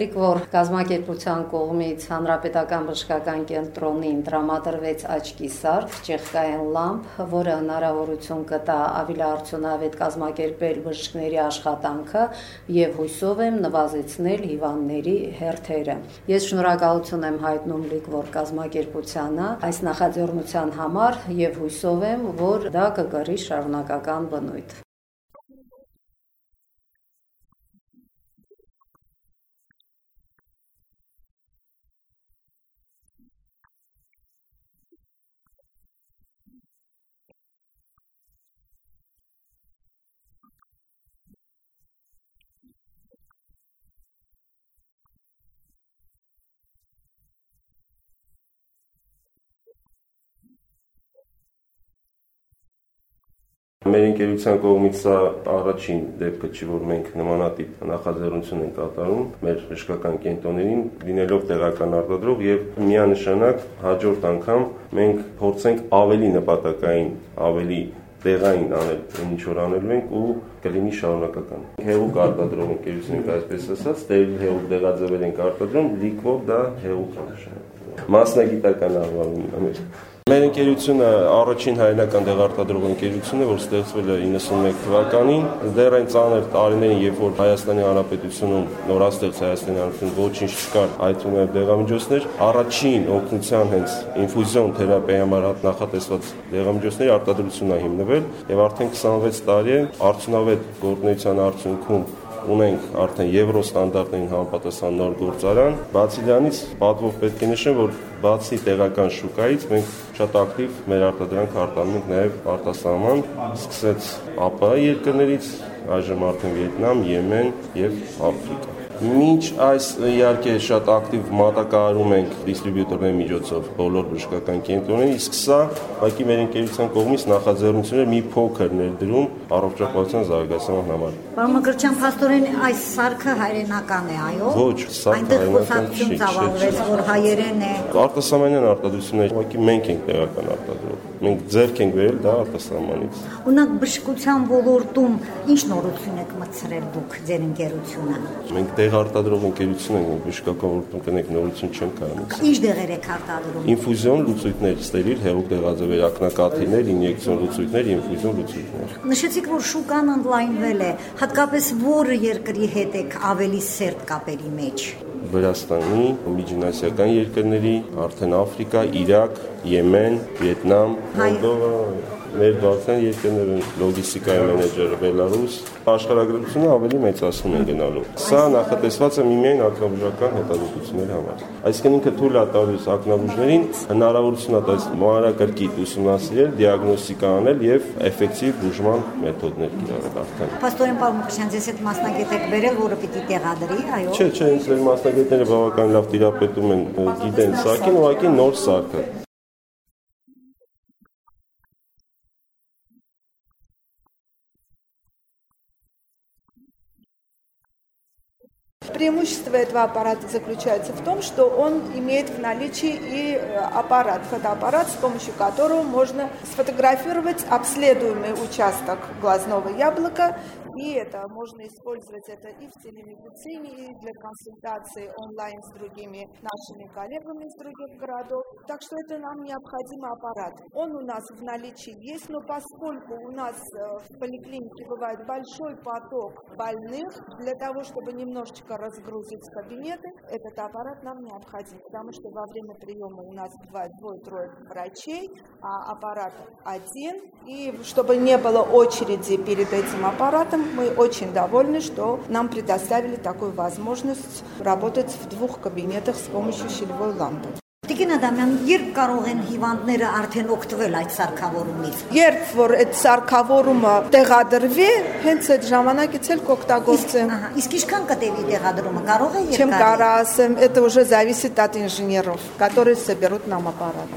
Լիկվոր գազམ་ակերպության կողմից հանրապետական բժշկական կենտրոնին տրամադրվեց աչքի սարք, ճեղքային լամպ, որը հնարավորություն կտա ավելի արդյունավետ կազմակերպել բժիշկների աշխատանքը եւ հույսով եմ նվազեցնել հիվանդների հերթերը։ Ես շնորհակալություն եմ հայտնում Լիկվոր գազམ་ակերպությանը այս նախաձեռնության համար եւ հույսով եմ, որ դա կկրի շարունակական բնույթ։ Մեր ընկերության կողմից սա առաջին դեպքը չի, որ մենք նմանատիպ նախաձեռնություն ենք կատարում մեր բժշկական կենտրոններին, լինելով տեղական արտադրող եւ միանշանակ հաջորդ անգամ մենք փորձենք ավելի նպատակային, ավելի տեղային անել, ինչ որ անելու ենք ու կլինի շարունակական։ Հեղուկ արտադրող ընկերությունենք այսպես ասած, տեր հեղուկ դեղաձևեր ենք արտադրում, լիկվով դա հեղուկ է Մասնագիտական անվանումն է։ Մեր ընկերությունը առաջին հայերենական դեղարտադրող ընկերությունն է, որ ստեղծվել է 91 թվականին։ Դեռ այն ծանր տարիներին, երբ որ Հայաստանի Հանրապետությունում նորաստեղծ Հայաստանի Հանրապետություն ոչինչ չկար, այդ ու նաև դեղամիջոցներ, առաջին օգնության հենց ինֆուզիոն թերապիայի համար նախատեսված դեղամիջոցների արտադրությունն է հիմնվել եւ արդեն 26 տարի է արդյունավետ գործունեության արդյունքում ունենք արդեն եվրո ստանդարտներին համապատասխան նոր գործարան։ Բացի դրանից պատվով պետք է նշեմ, որ բացի տեղական շուկայից մենք շատ ակտիվ մեր արտադրանքը արտանում ենք նաև արտասահման, սկսեց ԱՊԱ երկրներից, այժմ արդեն Վիետնամ, Եմեն եւ Աֆրիկա։ Մինչ այս իհարկե շատ ակտիվ մատակարարում ենք դիստրիբյուտորների միջոցով բոլոր բժշկական կենտրոններին, իսկ սա ուղղակի մեր ընկերության կողմից նախաձեռնություններ մի փոքր ներդրում առողջապահության զարգացման համար։ Պարոն Մկրտչյան, փաստորեն այս սարքը հայրենական է, այո։ Ոչ, սարքը հայրենական չի, ծավալվեց, որ հայերեն է։ Արտասահմանյան արտադրություններ ուղղակի մենք ենք տեղական արտադրող։ Մենք ձեռք ենք վերել դա արտասահմանից։ Ունակ բժշկության ոլորտում ինչ նորություն եք մտցրել դուք ձեր ընկերությունը։ Մենք դեղ արտադրող ընկերություն ենք, բժշկական ոլորտում կնեք նորություն չեմ կարող։ Ինչ դեղեր եք արտադրում։ Ինֆուզիոն լուծույթներ, ստերիլ հեղուկ դեղաձևեր, ակնակաթիլներ, ինյեկցիոն լուծույթներ, ինֆուզիոն լուծույթներ։ Նշեցիք, որ շուկան ընդլայնվել է, հատկապես որ երկրի հետ եք ավելի սերտ կապերի մեջ։ Վրաստանի, միջինասիական երկրների, արդեն Աֆրիկա, Իրաք, Եմեն, Վիետնամ, Մոլդովա, ներդարձան երկրները լոգիստիկայի մենեջերը Բելարուս աշխարհագրությունը ավելի մեծացնում են գնալու։ Սա նախատեսված է միմիայն ակնաբուժական հետազոտությունների համար։ Այսինքն ինքը թույլ է տալիս ակնաբուժներին հնարավորություն է տալիս մանրակրկիտ ուսումնասիրել, դիագնոստիկա անել եւ էֆեկտիվ բուժման մեթոդներ կիրառել արդեն։ Պաստորեն պարոն Մկրտչյան, ձեզ հետ մասնագետ եք բերել, որը պիտի տեղադրի, այո։ Չէ, չէ, ինձ մասնագետները բավական լավ տիրապետում են, գիտեն սարքին, ուղղակի նոր սարքը։ Преимущество этого аппарата заключается в том, что он имеет в наличии и аппарат, фотоаппарат, с помощью которого можно сфотографировать обследуемый участок глазного яблока и это можно использовать это и в телемедицине, и для консультации онлайн с другими нашими коллегами из других городов. Так что это нам необходимый аппарат. Он у нас в наличии есть, но поскольку у нас э, в поликлинике бывает большой поток больных, для того, чтобы немножечко разгрузить кабинеты, этот аппарат нам необходим, потому что во время приема у нас бывает двое-трое врачей, а аппарат один, и чтобы не было очереди перед этим аппаратом, мы очень довольны, что нам предоставили такую возможность работать в двух кабинетах с помощью щелевой лампы. Տիկին Ադամյան, երբ կարող են հիվանդները արդեն օգտվել այդ սարքավորումից։ Երբ որ այդ սարքավորումը տեղադրվի, հենց այդ ժամանակից էլ կօգտագործեն։ Ահա, իսկ ինչքան կտևի տեղադրումը կարող է երկար։ Չեմ կարող ասեմ, это уже зависит от инженеров, которые соберут нам аппарат։